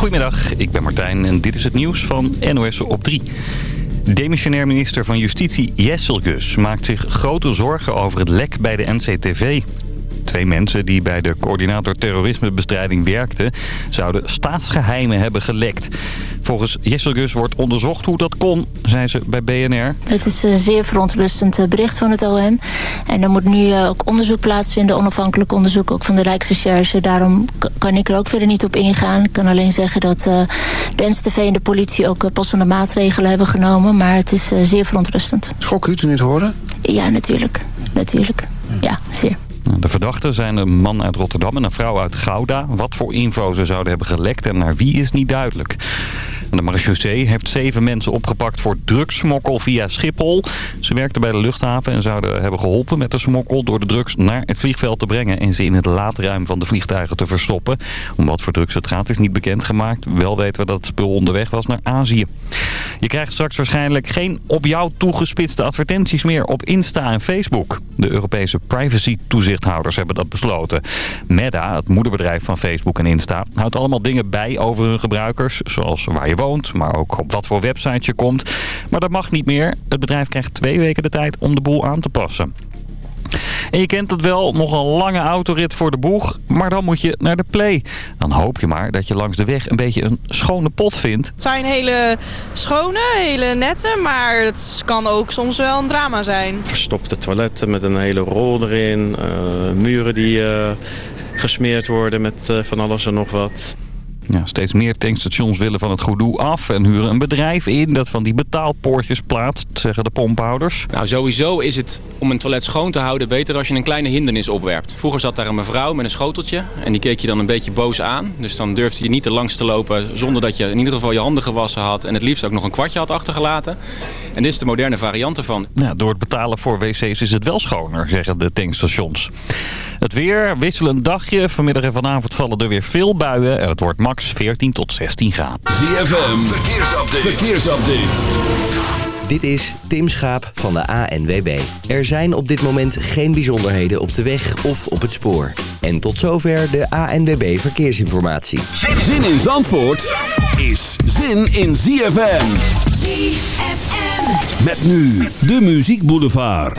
Goedemiddag, ik ben Martijn en dit is het nieuws van NOS op 3. Demissionair minister van Justitie Jesselgus maakt zich grote zorgen over het lek bij de NCTV. Twee mensen die bij de coördinator terrorismebestrijding werkten... zouden staatsgeheimen hebben gelekt. Volgens Jesselgus wordt onderzocht hoe dat kon, zei ze bij BNR. Het is een zeer verontrustend eh, bericht van het OM. En er moet nu eh, ook onderzoek plaatsvinden, onafhankelijk onderzoek... ook van de Rijksrecherche. Daarom kan ik er ook verder niet op ingaan. Ik kan alleen zeggen dat de NCTV en de politie ook passende maatregelen hebben genomen. Maar het is zeer verontrustend. Schok u toen dit hoorde? Ja, natuurlijk. Natuurlijk. Ja, zeer. De verdachten zijn een man uit Rotterdam en een vrouw uit Gouda. Wat voor info ze zouden hebben gelekt en naar wie is niet duidelijk. De marechaussee heeft zeven mensen opgepakt voor drugsmokkel via Schiphol. Ze werkten bij de luchthaven en zouden hebben geholpen met de smokkel... door de drugs naar het vliegveld te brengen... en ze in het laadruim van de vliegtuigen te verstoppen. Om wat voor drugs het gaat is niet bekendgemaakt. Wel weten we dat het spul onderweg was naar Azië. Je krijgt straks waarschijnlijk geen op jou toegespitste advertenties meer op Insta en Facebook. De Europese privacy-toezichthouders hebben dat besloten. Meta, het moederbedrijf van Facebook en Insta, houdt allemaal dingen bij over hun gebruikers. Zoals waar je woont, maar ook op wat voor website je komt. Maar dat mag niet meer. Het bedrijf krijgt twee weken de tijd om de boel aan te passen. En je kent het wel, nog een lange autorit voor de boeg, maar dan moet je naar de play. Dan hoop je maar dat je langs de weg een beetje een schone pot vindt. Het zijn hele schone, hele nette, maar het kan ook soms wel een drama zijn. Verstopte toiletten met een hele rol erin, uh, muren die uh, gesmeerd worden met uh, van alles en nog wat. Ja, steeds meer tankstations willen van het goedoe af en huren een bedrijf in dat van die betaalpoortjes plaatst, zeggen de pomphouders. Nou, sowieso is het om een toilet schoon te houden beter als je een kleine hindernis opwerpt. Vroeger zat daar een mevrouw met een schoteltje en die keek je dan een beetje boos aan. Dus dan durfde je niet te langs te lopen zonder dat je in ieder geval je handen gewassen had en het liefst ook nog een kwartje had achtergelaten. En dit is de moderne variant ervan. Ja, door het betalen voor wc's is het wel schoner, zeggen de tankstations. Het weer, wisselend dagje. Vanmiddag en vanavond vallen er weer veel buien en het wordt max 14 tot 16 graden. ZFM, verkeersupdate. verkeersupdate. Dit is Tim Schaap van de ANWB. Er zijn op dit moment geen bijzonderheden op de weg of op het spoor. En tot zover de ANWB Verkeersinformatie. Zin in Zandvoort is zin in ZFM. ZFM. Met nu de Muziek Boulevard.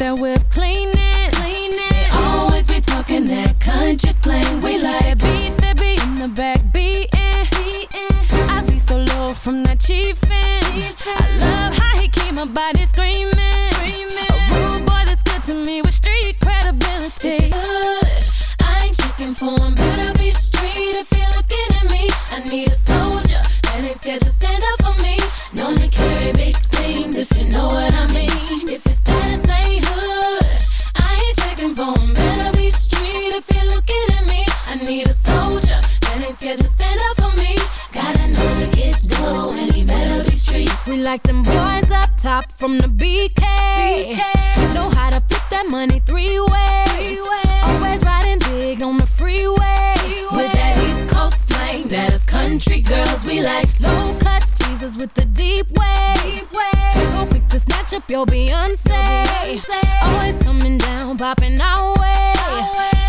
That whip cleaning. They always be talking that country slang. We like beat that beat in the back beating. I be so low from that chiefin'. I love how he keep my body screaming. A rude boy that's good to me with street credibility. If good, I ain't checking for him. Better be street if you're looking at me. I need a soldier that ain't scared to stand up for me. Known to carry big things if you know what I mean. If his status ain't hood, I ain't checking for him. Better be street if you're looking at me. I need a soldier that ain't scared to stand up for me. Gotta know to get dough and he better be street. We like them boys up top from the BK. Know how to flip that money three ways. Country girls. We like low cut Caesars with the deep waves. So quick to snatch up your Beyonce. Always coming down, popping our way.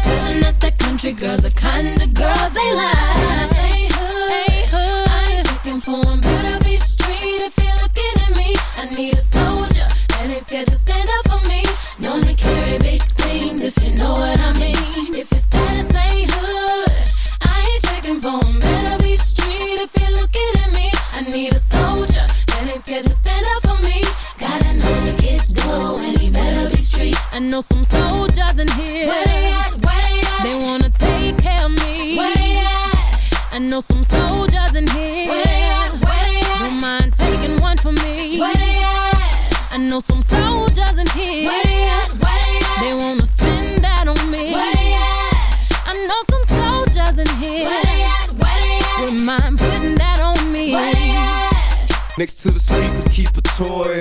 Telling us that country girls the kind of girls they like. Ain't hood, I ain't checking for 'em. Better be street if you're looking at me. I need a soldier that ain't scared to stand up for me. Known to carry big things if you know what I mean. If know some soldiers in here. Where they at? Where they at? They wanna take care of me. Where they at? I know some soldiers in here. Where they at? Where they at? Don't mind taking one for me. Where they at? I know some soldiers in here. Where they at? Where they at? They wanna spend that on me. Where they at? I know some soldiers in here. Where they at? Where they at? Don't mind putting that on me. Where they at? Next to the speakers, keep a toy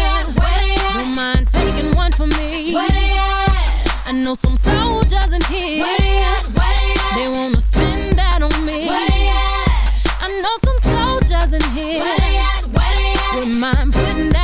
For. Where they at? I know some soldiers in here. Where they at? Where they at? They wanna spend that on me. Where they at? I know some soldiers in here. Where they at? Where they at? Wouldn't mind putting that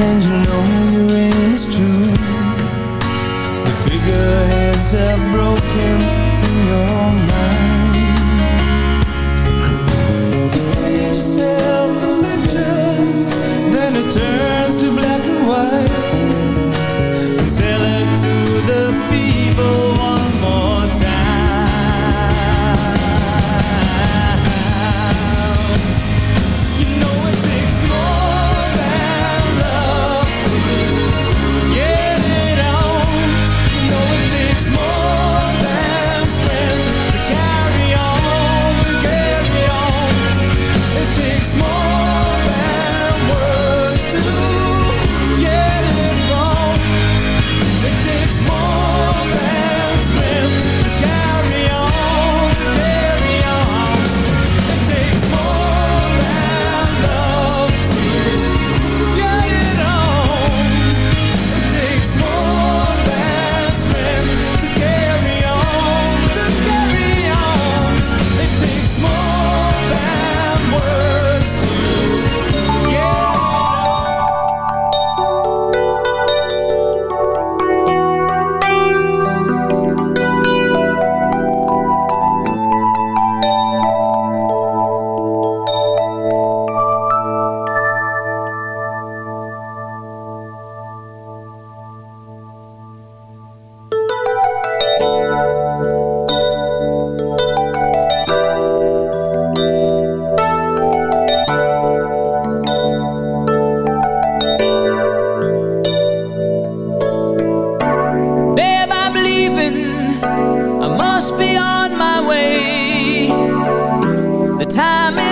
and you know your aim time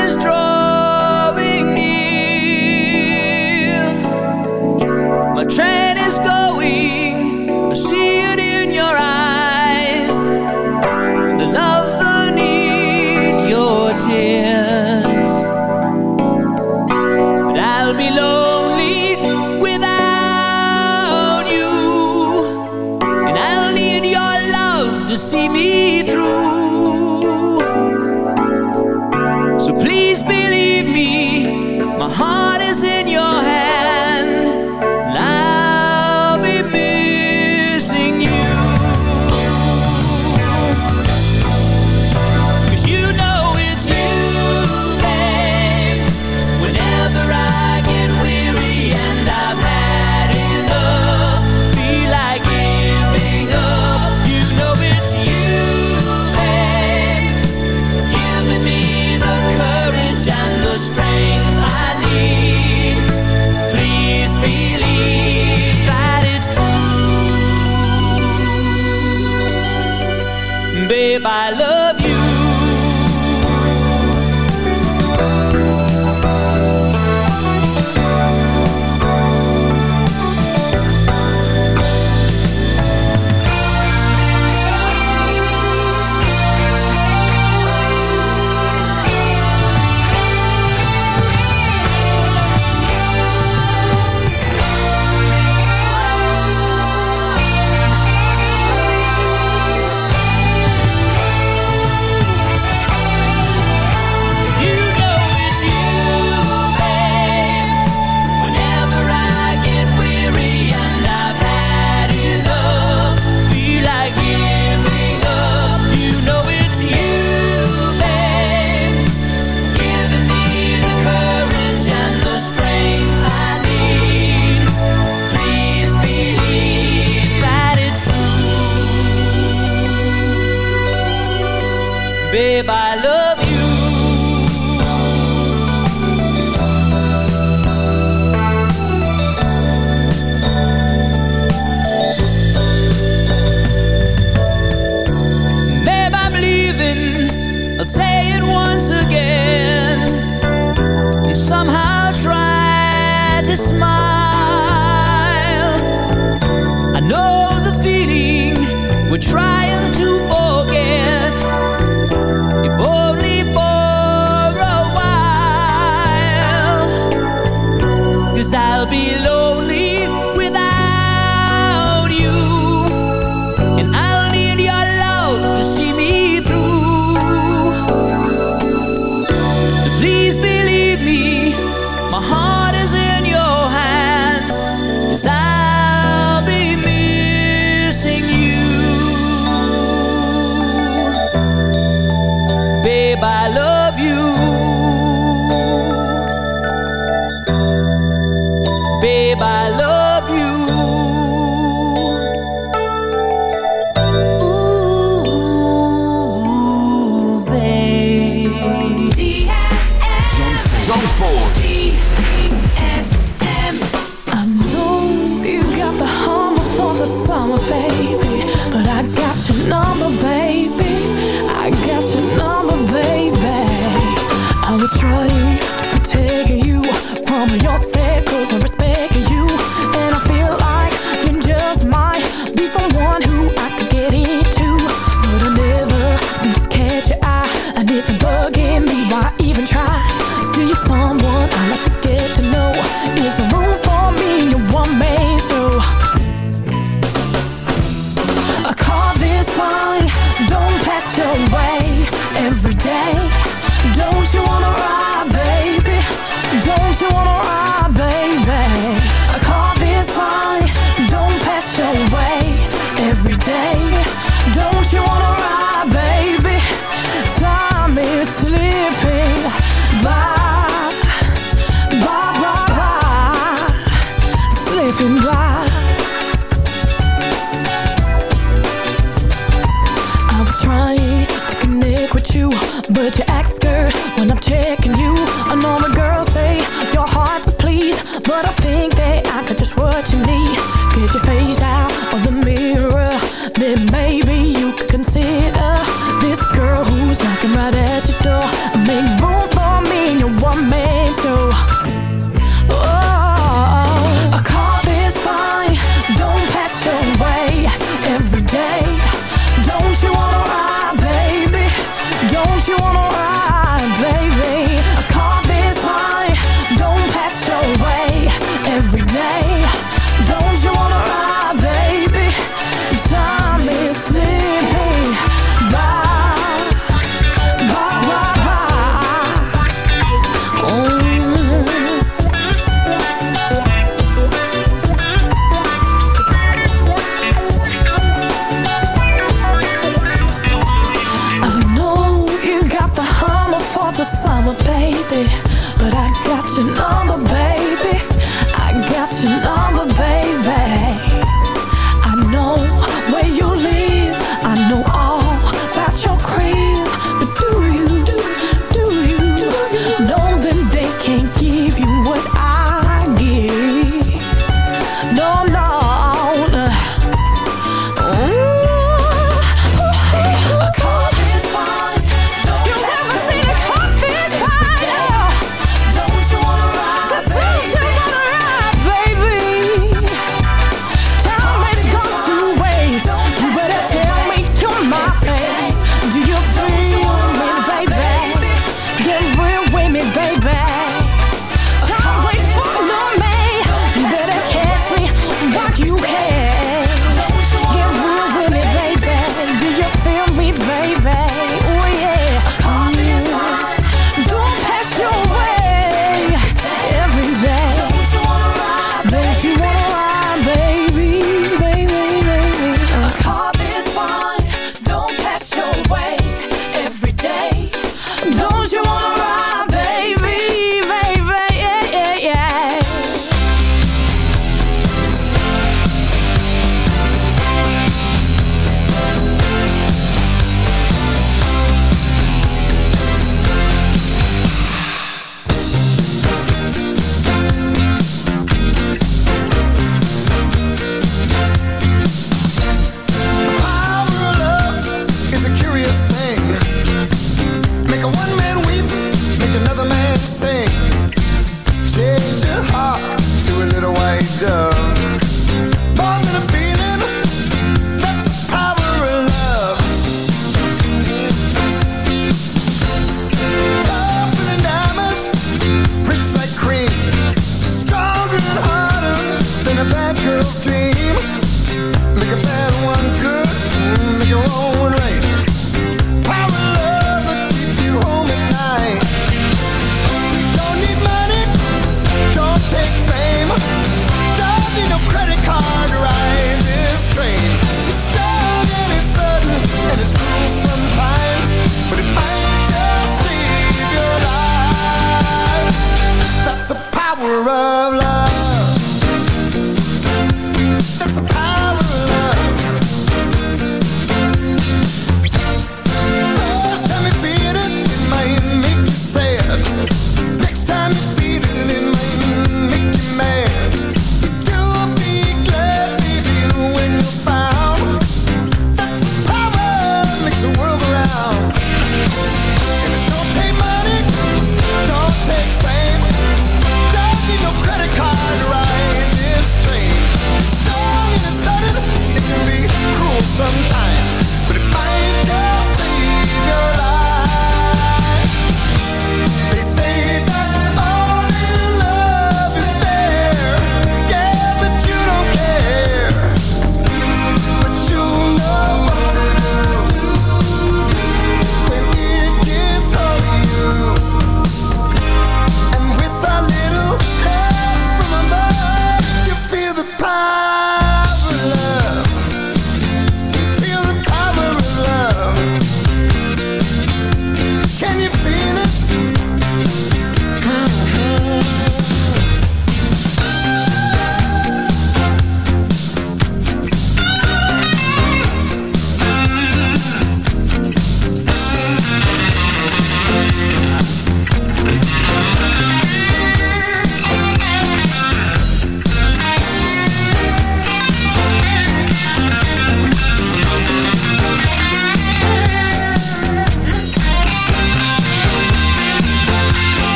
summer, baby.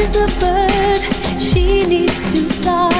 Is a bird, she needs to fly.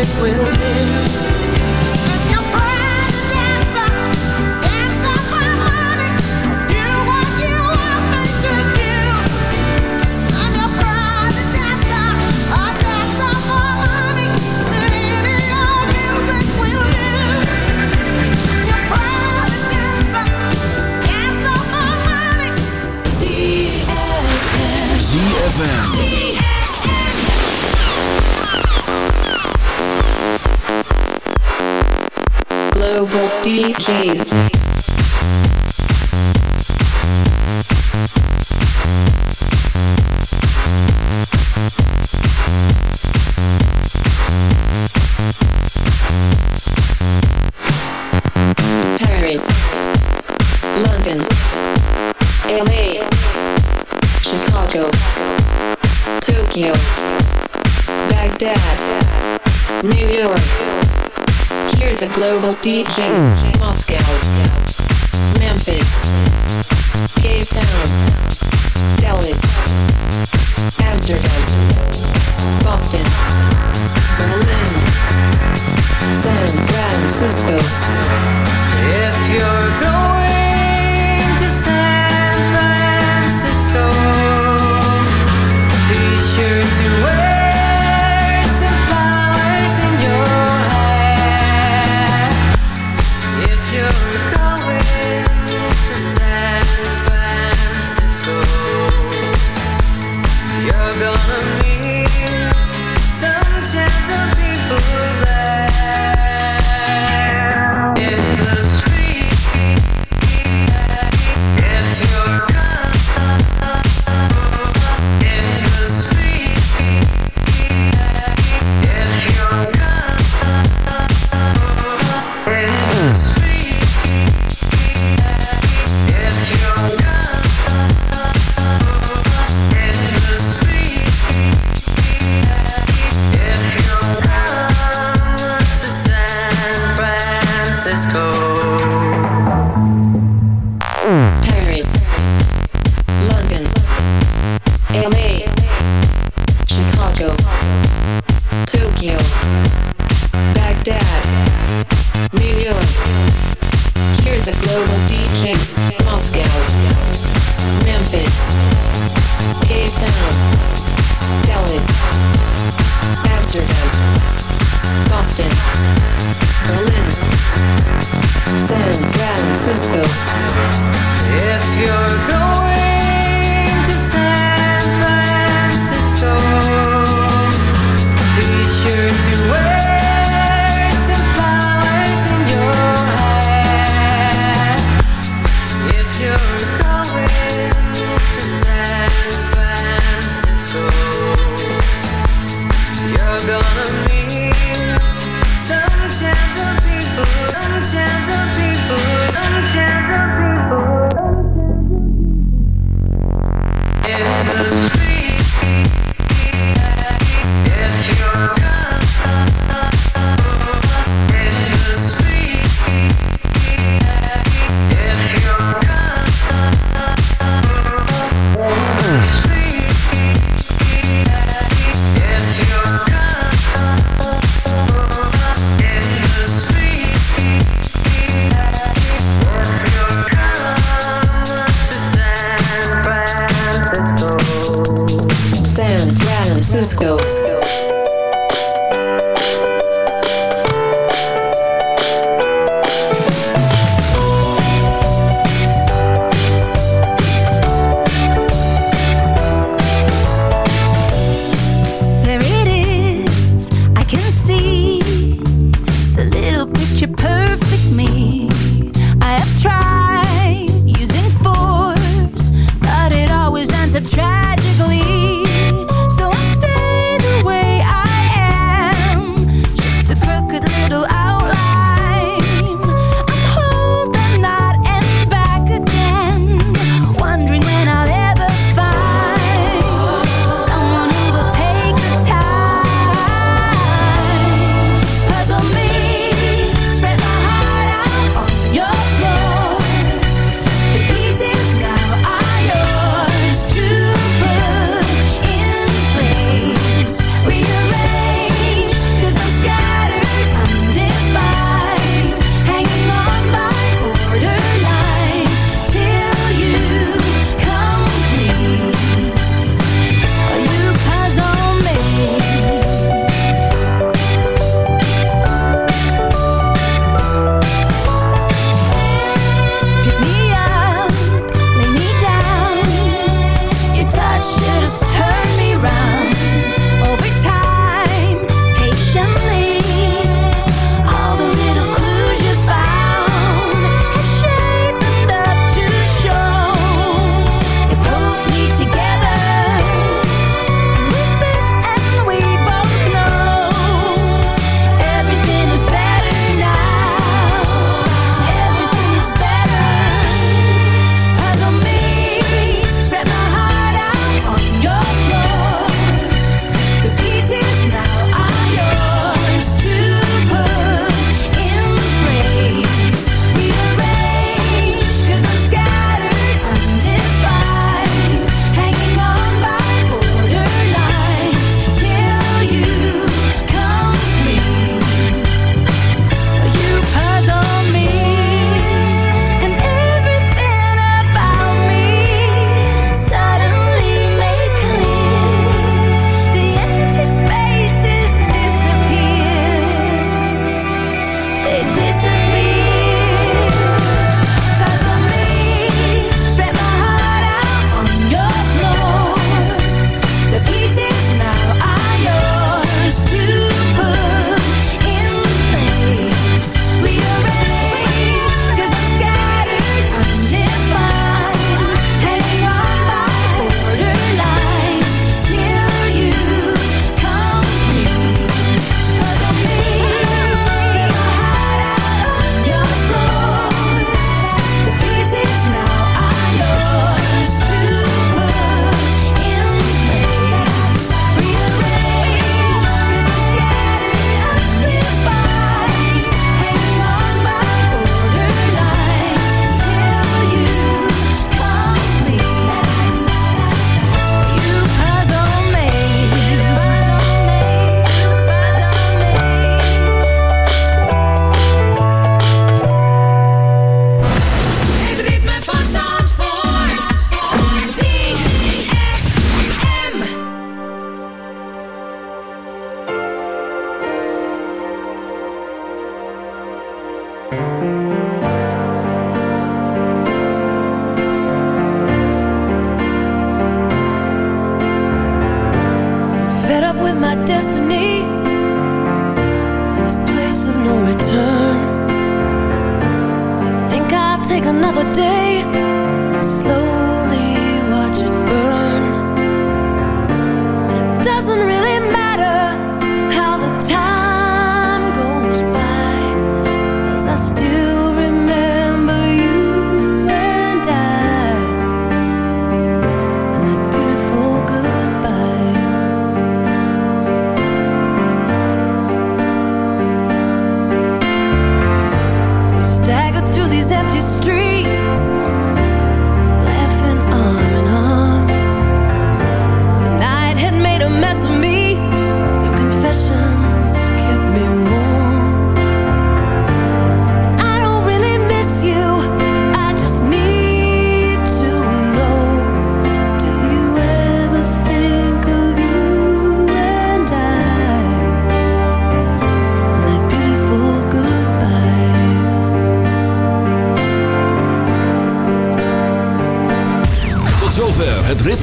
it will be. DJ